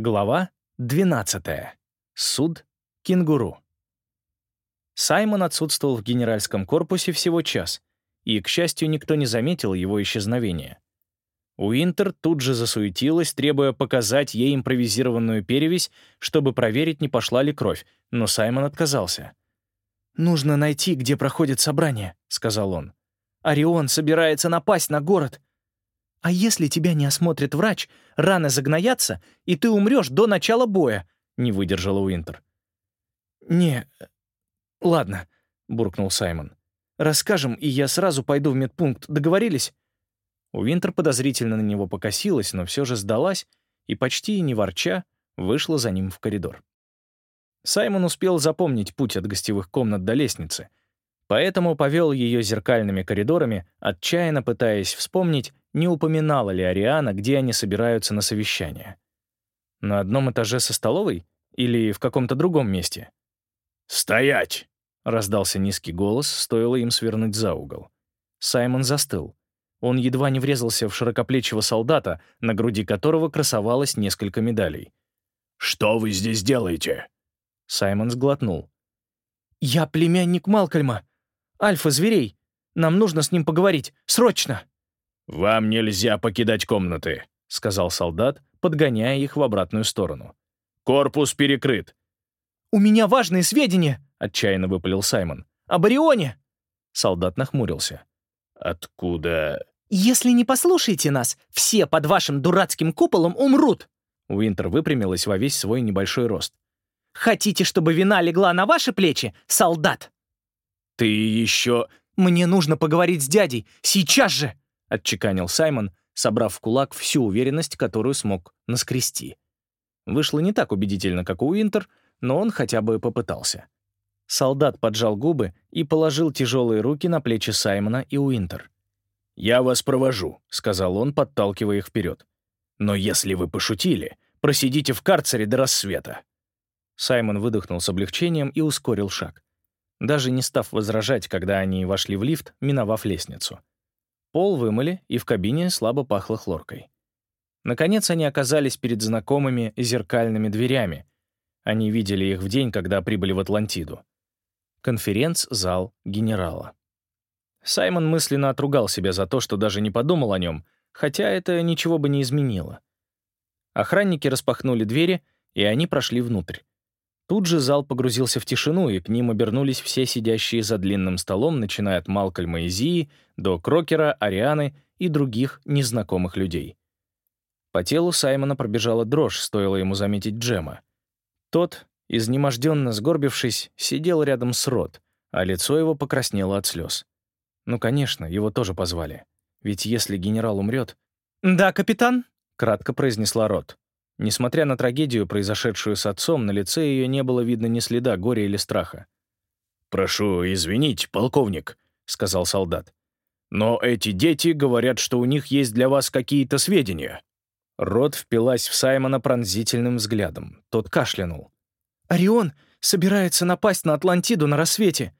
Глава 12. Суд кенгуру. Саймон отсутствовал в генеральском корпусе всего час, и, к счастью, никто не заметил его исчезновения. Уинтер тут же засуетилась, требуя показать ей импровизированную перевязь, чтобы проверить, не пошла ли кровь, но Саймон отказался. «Нужно найти, где проходит собрание», — сказал он. «Орион собирается напасть на город. А если тебя не осмотрит врач, раны загноятся, и ты умрешь до начала боя», — не выдержала Уинтер. «Не... ладно», — буркнул Саймон. «Расскажем, и я сразу пойду в медпункт. Договорились?» Уинтер подозрительно на него покосилась, но все же сдалась и, почти не ворча, вышла за ним в коридор. Саймон успел запомнить путь от гостевых комнат до лестницы, поэтому повел ее зеркальными коридорами, отчаянно пытаясь вспомнить, не упоминала ли Ариана, где они собираются на совещание. На одном этаже со столовой или в каком-то другом месте? «Стоять!» — раздался низкий голос, стоило им свернуть за угол. Саймон застыл. Он едва не врезался в широкоплечего солдата, на груди которого красовалось несколько медалей. «Что вы здесь делаете?» Саймон сглотнул. «Я племянник Малкольма. Альфа-зверей. Нам нужно с ним поговорить. Срочно!» «Вам нельзя покидать комнаты», — сказал солдат, подгоняя их в обратную сторону. «Корпус перекрыт». «У меня важные сведения», — отчаянно выпалил Саймон. «Об Орионе!» Солдат нахмурился. «Откуда?» «Если не послушаете нас, все под вашим дурацким куполом умрут!» Уинтер выпрямилась во весь свой небольшой рост. «Хотите, чтобы вина легла на ваши плечи, солдат?» «Ты еще...» «Мне нужно поговорить с дядей. Сейчас же!» — отчеканил Саймон, собрав в кулак всю уверенность, которую смог наскрести. Вышло не так убедительно, как у Уинтер, но он хотя бы попытался. Солдат поджал губы и положил тяжелые руки на плечи Саймона и Уинтер. «Я вас провожу», — сказал он, подталкивая их вперед. «Но если вы пошутили, просидите в карцере до рассвета». Саймон выдохнул с облегчением и ускорил шаг, даже не став возражать, когда они вошли в лифт, миновав лестницу. Пол вымыли, и в кабине слабо пахло хлоркой. Наконец они оказались перед знакомыми зеркальными дверями. Они видели их в день, когда прибыли в Атлантиду. Конференц-зал генерала. Саймон мысленно отругал себя за то, что даже не подумал о нем, хотя это ничего бы не изменило. Охранники распахнули двери, и они прошли внутрь. Тут же зал погрузился в тишину, и к ним обернулись все сидящие за длинным столом, начиная от Малкольма и Зии до Крокера, Арианы и других незнакомых людей. По телу Саймона пробежала дрожь, стоило ему заметить Джема. Тот, изнеможденно сгорбившись, сидел рядом с Рот, а лицо его покраснело от слез. Ну, конечно, его тоже позвали. Ведь если генерал умрет... «Да, капитан», — кратко произнесла Рот. Несмотря на трагедию, произошедшую с отцом, на лице ее не было видно ни следа горя или страха. «Прошу извинить, полковник», — сказал солдат. «Но эти дети говорят, что у них есть для вас какие-то сведения». Рот впилась в Саймона пронзительным взглядом. Тот кашлянул. «Орион собирается напасть на Атлантиду на рассвете.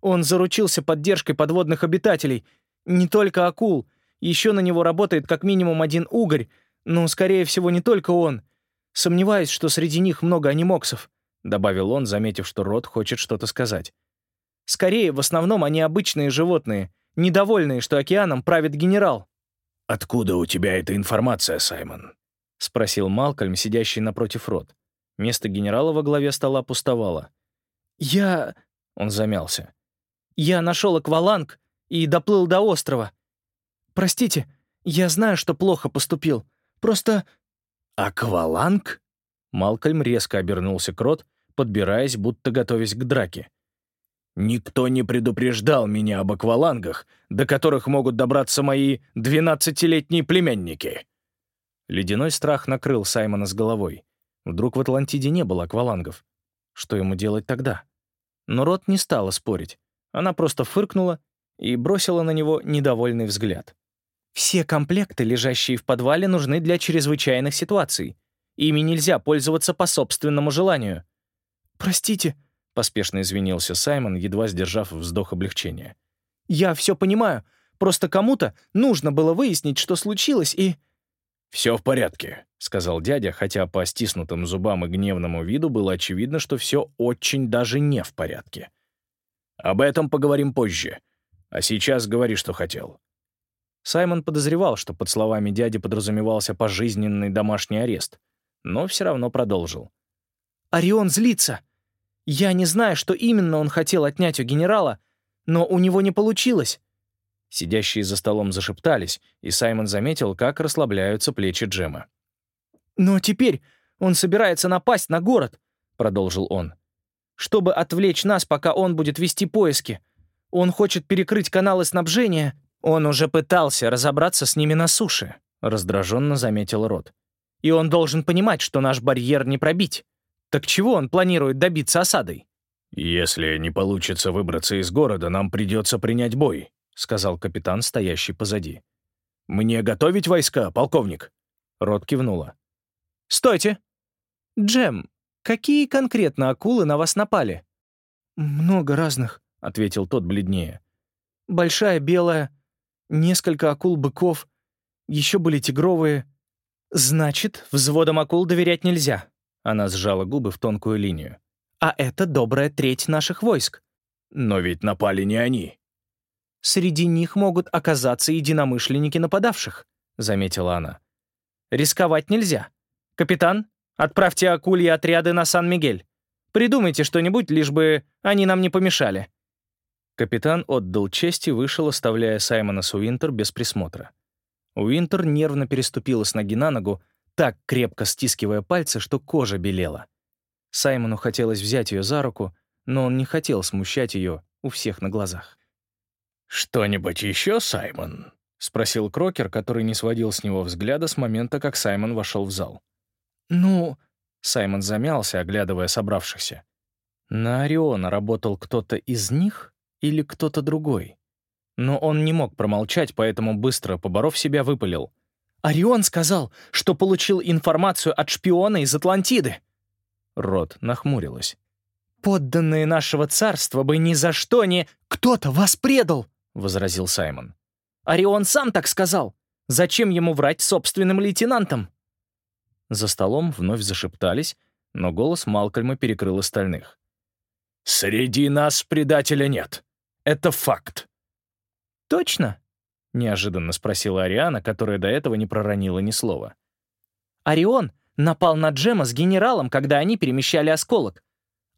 Он заручился поддержкой подводных обитателей. Не только акул. Еще на него работает как минимум один угорь, «Ну, скорее всего, не только он. Сомневаюсь, что среди них много анимоксов», — добавил он, заметив, что Рот хочет что-то сказать. «Скорее, в основном они обычные животные, недовольные, что океаном правит генерал». «Откуда у тебя эта информация, Саймон?» — спросил Малкольм, сидящий напротив Рот. Место генерала во главе стола пустовало. «Я...» — он замялся. «Я нашел акваланг и доплыл до острова. Простите, я знаю, что плохо поступил. Просто...» «Акваланг?» Малкольм резко обернулся к Рот, подбираясь, будто готовясь к драке. «Никто не предупреждал меня об аквалангах, до которых могут добраться мои двенадцатилетние племянники». Ледяной страх накрыл Саймона с головой. Вдруг в Атлантиде не было аквалангов. Что ему делать тогда? Но Рот не стала спорить. Она просто фыркнула и бросила на него недовольный взгляд. Все комплекты, лежащие в подвале, нужны для чрезвычайных ситуаций. Ими нельзя пользоваться по собственному желанию. «Простите», — поспешно извинился Саймон, едва сдержав вздох облегчения. «Я все понимаю. Просто кому-то нужно было выяснить, что случилось, и...» «Все в порядке», — сказал дядя, хотя по стиснутым зубам и гневному виду было очевидно, что все очень даже не в порядке. «Об этом поговорим позже. А сейчас говори, что хотел». Саймон подозревал, что под словами дяди подразумевался пожизненный домашний арест, но все равно продолжил. «Орион злится. Я не знаю, что именно он хотел отнять у генерала, но у него не получилось». Сидящие за столом зашептались, и Саймон заметил, как расслабляются плечи Джема. «Но теперь он собирается напасть на город», — продолжил он. «Чтобы отвлечь нас, пока он будет вести поиски. Он хочет перекрыть каналы снабжения «Он уже пытался разобраться с ними на суше», — раздраженно заметил Рот. «И он должен понимать, что наш барьер не пробить. Так чего он планирует добиться осадой?» «Если не получится выбраться из города, нам придется принять бой», — сказал капитан, стоящий позади. «Мне готовить войска, полковник?» Рот кивнула. «Стойте! Джем, какие конкретно акулы на вас напали?» «Много разных», — ответил тот бледнее. «Большая белая, несколько акул-быков, еще были тигровые. Значит, взводам акул доверять нельзя. Она сжала губы в тонкую линию. А это добрая треть наших войск. Но ведь напали не они. Среди них могут оказаться единомышленники нападавших, заметила она. Рисковать нельзя. Капитан, отправьте акульи отряды на Сан-Мигель. Придумайте что-нибудь, лишь бы они нам не помешали. Капитан отдал честь и вышел, оставляя Саймона с Уинтер без присмотра. Уинтер нервно переступила с ноги на ногу, так крепко стискивая пальцы, что кожа белела. Саймону хотелось взять ее за руку, но он не хотел смущать ее у всех на глазах. «Что-нибудь еще, Саймон?» — спросил Крокер, который не сводил с него взгляда с момента, как Саймон вошел в зал. «Ну...» — Саймон замялся, оглядывая собравшихся. «На Ориона работал кто-то из них?» Или кто-то другой. Но он не мог промолчать, поэтому быстро, поборов себя, выпалил. «Орион сказал, что получил информацию от шпиона из Атлантиды!» Рот нахмурилась. «Подданные нашего царства бы ни за что не... Кто-то вас предал!» — возразил Саймон. «Орион сам так сказал! Зачем ему врать собственным лейтенантам?» За столом вновь зашептались, но голос Малкольма перекрыл остальных. «Среди нас предателя нет. Это факт». «Точно?» — неожиданно спросила Ариана, которая до этого не проронила ни слова. «Орион напал на Джема с генералом, когда они перемещали осколок.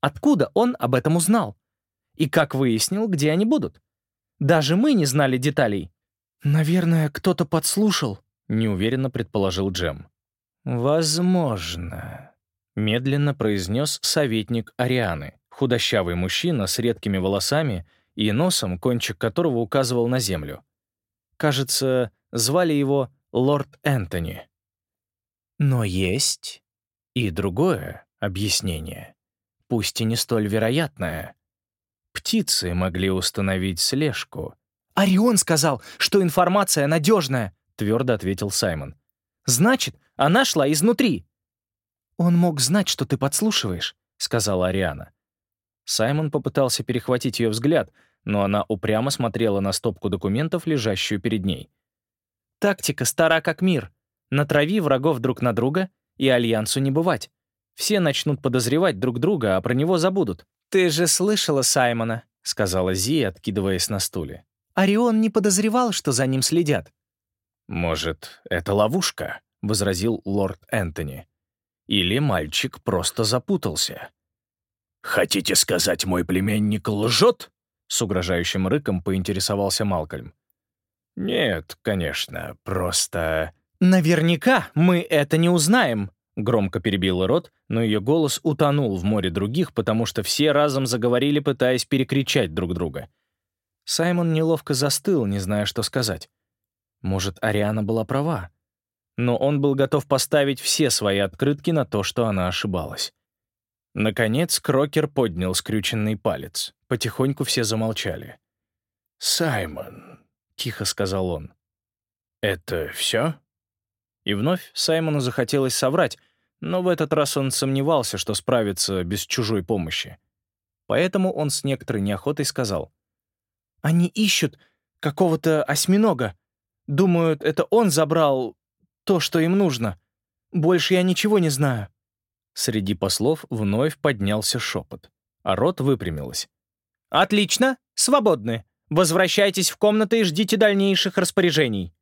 Откуда он об этом узнал? И как выяснил, где они будут? Даже мы не знали деталей». «Наверное, кто-то подслушал», — неуверенно предположил Джем. «Возможно», — медленно произнес советник Арианы, худощавый мужчина с редкими волосами и носом, кончик которого указывал на землю. Кажется, звали его Лорд Энтони. Но есть и другое объяснение, пусть и не столь вероятное. Птицы могли установить слежку. «Орион сказал, что информация надежная», — твердо ответил Саймон. «Значит, она шла изнутри». «Он мог знать, что ты подслушиваешь», — сказала Ариана. Саймон попытался перехватить ее взгляд, но она упрямо смотрела на стопку документов, лежащую перед ней. «Тактика стара как мир. Натрави врагов друг на друга, и Альянсу не бывать. Все начнут подозревать друг друга, а про него забудут». «Ты же слышала Саймона», — сказала Зи, откидываясь на стуле. «Орион не подозревал, что за ним следят». «Может, это ловушка?» — возразил лорд Энтони. «Или мальчик просто запутался». «Хотите сказать, мой племенник лжет?» С угрожающим рыком поинтересовался Малкольм. «Нет, конечно, просто...» «Наверняка мы это не узнаем», — громко перебил рот, но ее голос утонул в море других, потому что все разом заговорили, пытаясь перекричать друг друга. Саймон неловко застыл, не зная, что сказать. Может, Ариана была права. Но он был готов поставить все свои открытки на то, что она ошибалась. Наконец Крокер поднял скрюченный палец. Потихоньку все замолчали. «Саймон», — тихо сказал он, — «это все?» И вновь Саймону захотелось соврать, но в этот раз он сомневался, что справится без чужой помощи. Поэтому он с некоторой неохотой сказал. «Они ищут какого-то осьминога. Думают, это он забрал то, что им нужно. Больше я ничего не знаю». Среди послов вновь поднялся шепот, а рот выпрямилась. «Отлично, свободны. Возвращайтесь в комнаты и ждите дальнейших распоряжений».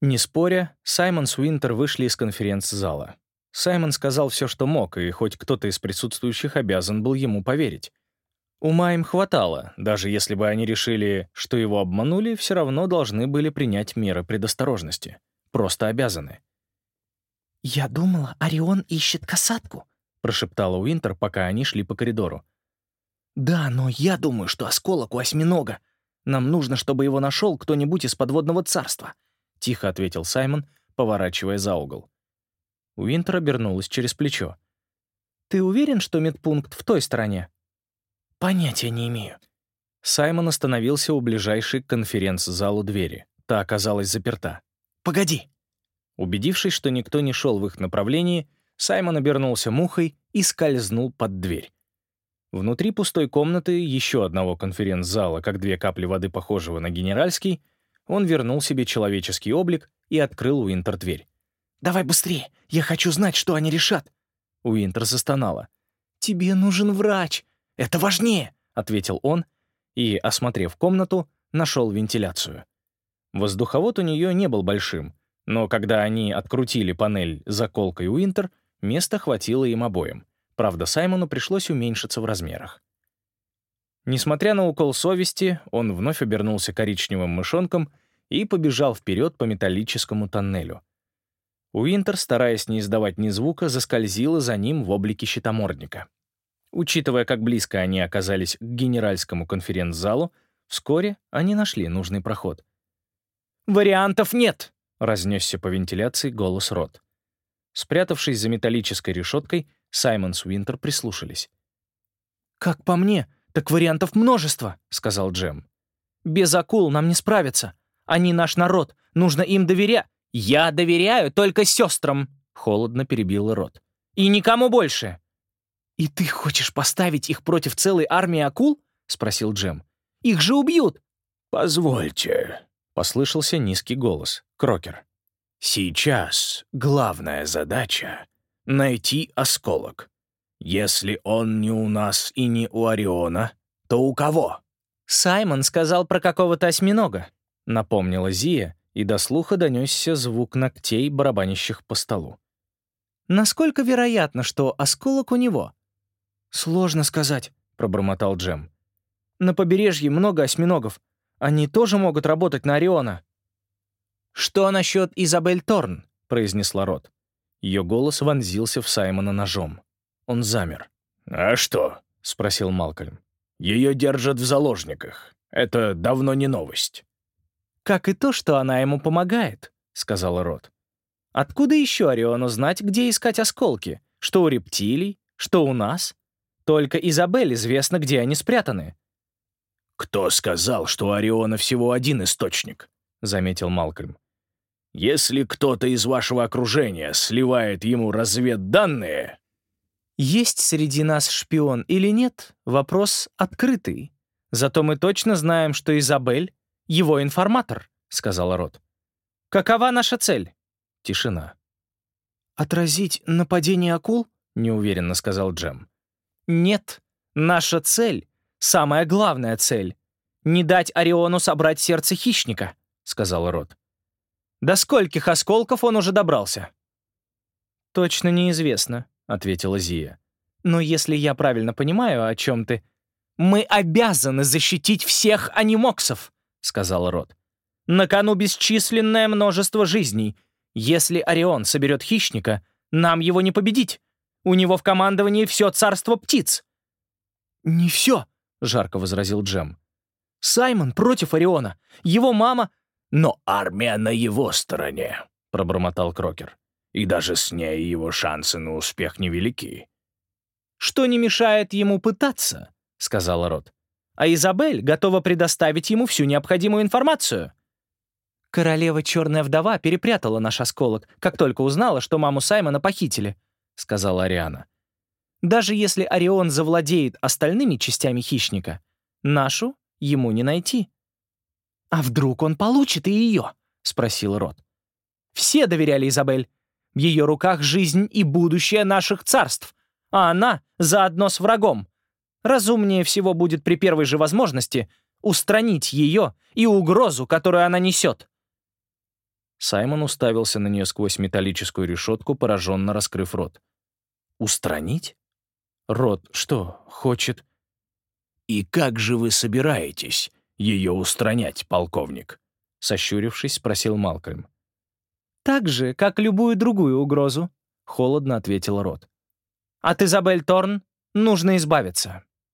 Не споря, Саймон с Уинтер вышли из конференц-зала. Саймон сказал все, что мог, и хоть кто-то из присутствующих обязан был ему поверить. Ума им хватало, даже если бы они решили, что его обманули, все равно должны были принять меры предосторожности. Просто обязаны. «Я думала, Орион ищет касатку», — прошептала Уинтер, пока они шли по коридору. «Да, но я думаю, что осколок у осьминога. Нам нужно, чтобы его нашел кто-нибудь из подводного царства», — тихо ответил Саймон, поворачивая за угол. Уинтер обернулась через плечо. «Ты уверен, что медпункт в той стороне?» «Понятия не имею». Саймон остановился у ближайшей к конференц-залу двери. Та оказалась заперта. «Погоди!» Убедившись, что никто не шел в их направлении, Саймон обернулся мухой и скользнул под дверь. Внутри пустой комнаты еще одного конференц-зала, как две капли воды, похожего на генеральский, он вернул себе человеческий облик и открыл Уинтер дверь. «Давай быстрее! Я хочу знать, что они решат!» Уинтер застонала. «Тебе нужен врач! Это важнее!» — ответил он и, осмотрев комнату, нашел вентиляцию. Воздуховод у нее не был большим, но когда они открутили панель заколкой Уинтер, места хватило им обоим. Правда, Саймону пришлось уменьшиться в размерах. Несмотря на укол совести, он вновь обернулся коричневым мышонком и побежал вперед по металлическому тоннелю. Уинтер, стараясь не издавать ни звука, заскользила за ним в облике щитомордника. Учитывая, как близко они оказались к генеральскому конференц-залу, вскоре они нашли нужный проход. «Вариантов нет!» — разнесся по вентиляции голос Рот. Спрятавшись за металлической решеткой, Саймон с Уинтер прислушались. «Как по мне, так вариантов множество», — сказал Джем. «Без акул нам не справиться. Они наш народ, нужно им доверять». «Я доверяю только сестрам», — холодно перебил Рот. «И никому больше». «И ты хочешь поставить их против целой армии акул?» — спросил Джем. «Их же убьют!» «Позвольте», — послышался низкий голос, Крокер. «Сейчас главная задача — найти осколок. Если он не у нас и не у Ориона, то у кого?» «Саймон сказал про какого-то осьминога», — напомнила Зия, и до слуха донесся звук ногтей, барабанящих по столу. «Насколько вероятно, что осколок у него?» «Сложно сказать», — пробормотал Джем. «На побережье много осьминогов. Они тоже могут работать на Ориона». «Что насчет Изабель Торн?» — произнесла Рот. Ее голос вонзился в Саймона ножом. Он замер. «А что?» — спросил Малкольм. «Ее держат в заложниках. Это давно не новость». «Как и то, что она ему помогает», — сказала Рот. «Откуда еще Ориону знать, где искать осколки? Что у рептилий? Что у нас? Только Изабель известно, где они спрятаны». «Кто сказал, что у Ориона всего один источник?» — заметил Малкольм. «Если кто-то из вашего окружения сливает ему разведданные...» «Есть среди нас шпион или нет? Вопрос открытый. Зато мы точно знаем, что Изабель его информатор», — сказала Рот. «Какова наша цель?» Тишина. «Отразить нападение акул?» — неуверенно сказал Джем. «Нет. Наша цель, самая главная цель, не дать Ориону собрать сердце хищника», — сказала Рот. «До скольких осколков он уже добрался?» «Точно неизвестно», — ответила Зия. «Но если я правильно понимаю, о чем ты...» «Мы обязаны защитить всех анимоксов!» сказал Рот. «На кону бесчисленное множество жизней. Если Орион соберет хищника, нам его не победить. У него в командовании все царство птиц». «Не все», — жарко возразил Джем. «Саймон против Ориона. Его мама...» «Но армия на его стороне», — пробормотал Крокер. «И даже с ней его шансы на успех невелики». «Что не мешает ему пытаться», — сказала Рот а Изабель готова предоставить ему всю необходимую информацию. «Королева Черная Вдова перепрятала наш осколок, как только узнала, что маму Саймона похитили», — сказала Ариана. «Даже если Орион завладеет остальными частями хищника, нашу ему не найти». «А вдруг он получит и ее?» — спросил Рот. Все доверяли Изабель. В ее руках жизнь и будущее наших царств, а она заодно с врагом. Разумнее всего будет при первой же возможности устранить ее и угрозу, которую она несет. Саймон уставился на нее сквозь металлическую решетку, пораженно раскрыв рот. «Устранить? Рот что, хочет?» «И как же вы собираетесь ее устранять, полковник?» Сощурившись, спросил Малкольм. «Так же, как любую другую угрозу», — холодно ответил Рот. «От Изабель Торн нужно избавиться».